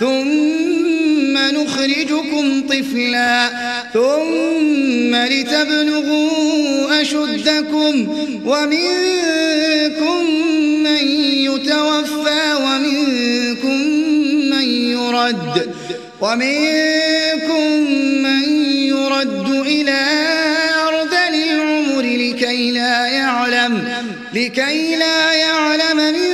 ثم نخرجكم طفلا ثم لتبلغوا أشدكم ومنكم من يتوفى ومنكم من يرد ومنكم من يرد إلى أرض العمر لكي لا يعلم لكي لا يعلم من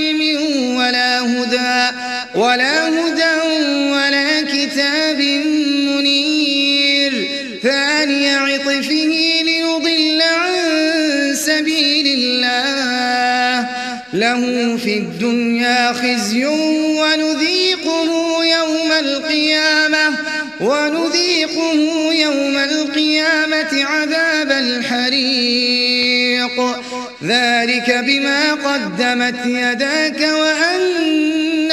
ولا هدى ولا كتاب منير. ثاني عطفه ليضل عن سبيل الله. له في الدنيا خزي ونذيقه يوم القيامة ونذيقه يوم القيامة عذاب الحريق. ذلك بما قدمت يداك وأن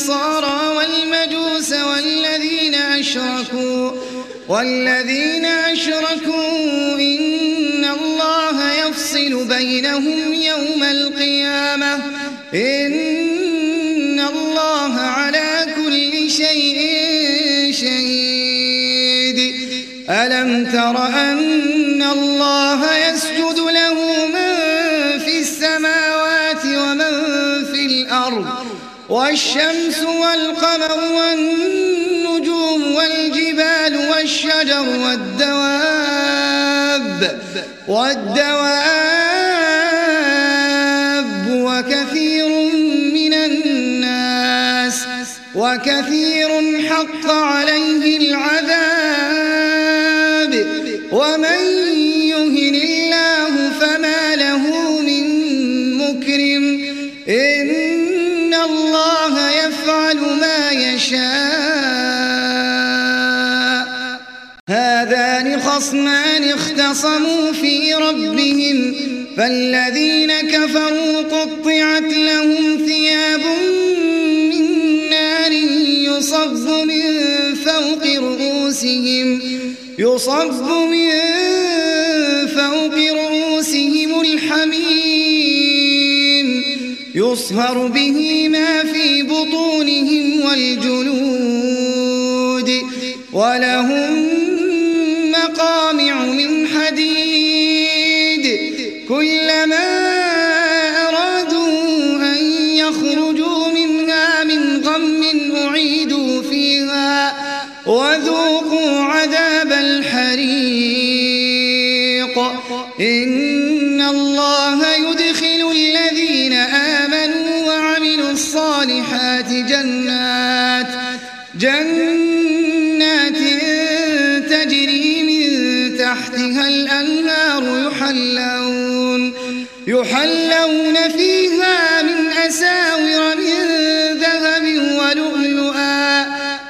والنصارى والمجوس والذين أشركوا والذين أشركوا إن الله يفصل بينهم يوم القيامة إن الله على كل شيء شهيد. ألم تر أن الله يسجد والشمس والقمر والنجوم والجبال والشجر والدواب والدواب وكثير من الناس وكثير حق عليه العذاب ومن خصمان اختصموا في ربهم فالذين كفروا قطعت لهم ثياب من نار يصب من فوق رؤوسهم يصب من فوق رؤوسهم الحميم يصهر به ما في بطونهم والجلود ولهم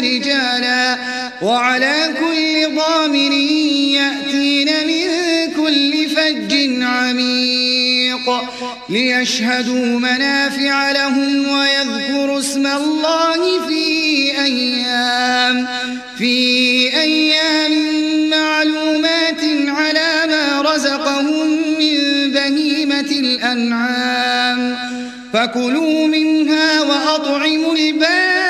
رجالا وعلى كل ضامر يأتين من كل فج عميق ليشهدوا منافع لهم ويذكروا اسم الله في أيام في أيام معلومات على ما رزقهم من بهيمة الأنعام. فكلوا منها وأطعموا البائس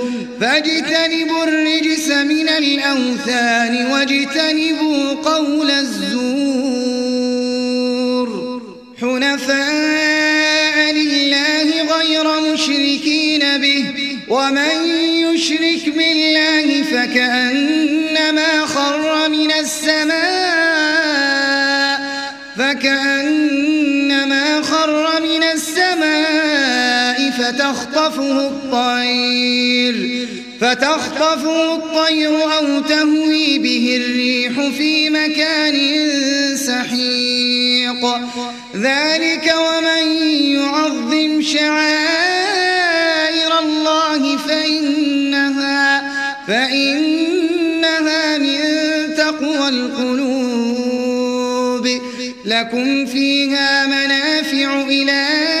فاجتنبوا الرجس من الأوثان واجتنبوا قول الزور. حنفاء لله غير مشركين به ومن يشرك بالله فكأنما فتخطفه الطير فتخطفه الطير أو تهوي به الريح في مكان سحيق. ذلك ومن يعظم شعائر الله فإنها, فإنها من تقوى القلوب. لكم فيها منافع إلى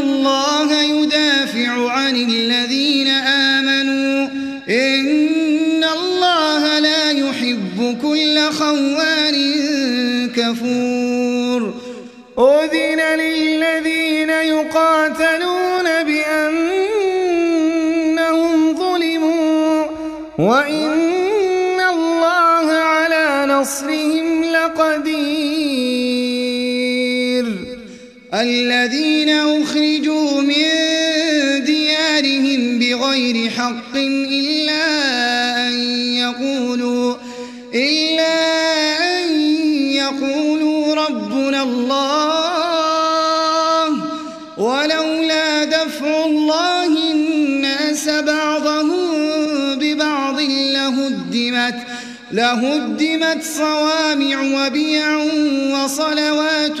الله يدافع عن الذين آمنوا. إن الله لا يحب كل خوان كفور. أذن للذين يقاتلون بأنهم ظلموا. وإن الذين أخرجوا من ديارهم بغير حق إلا أن يقولوا إلا أن يقولوا ربنا الله ولولا دفع الله الناس بعضهم ببعض لهدمت لهدمت صوامع وبيع وصلوات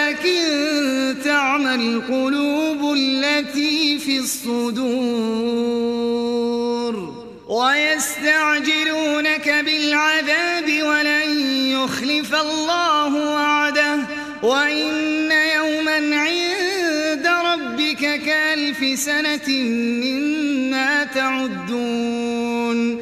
القلوب التي في الصدور ويستعجلونك بالعذاب ولن يخلف الله وعده وإن يوما عند ربك كألف سنة مما تعدون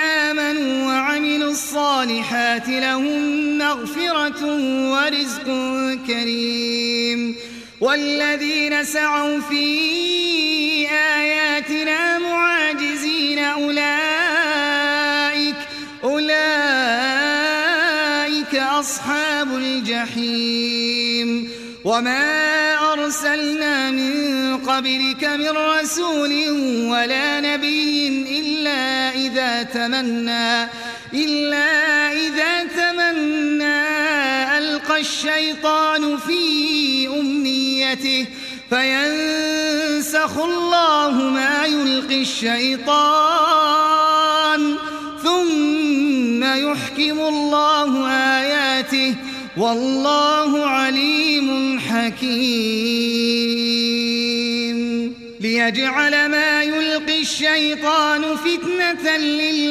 الصالحات لهم مغفرة ورزق كريم. والذين سعوا في آياتنا معاجزين أولئك أولئك أصحاب الجحيم. وما أرسلنا من قبلك من رسول ولا نبي إلا إذا تمنى. إلا إذا تمنى ألقى الشيطان في أمنيته فينسخ الله ما يلقي الشيطان ثم يحكم الله آياته والله عليم حكيم ليجعل ما يلقي الشيطان فتنة للذين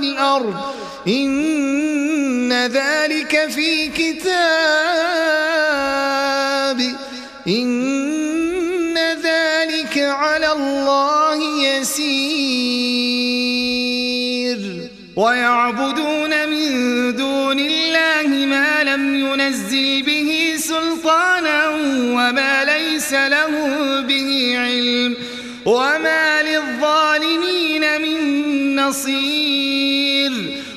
والأرض إن ذلك في كتاب. إن ذلك على الله يسير. ويعبدون من دون الله ما لم ينزل به سلطانا وما ليس له به علم. وما للظالمين من نصير.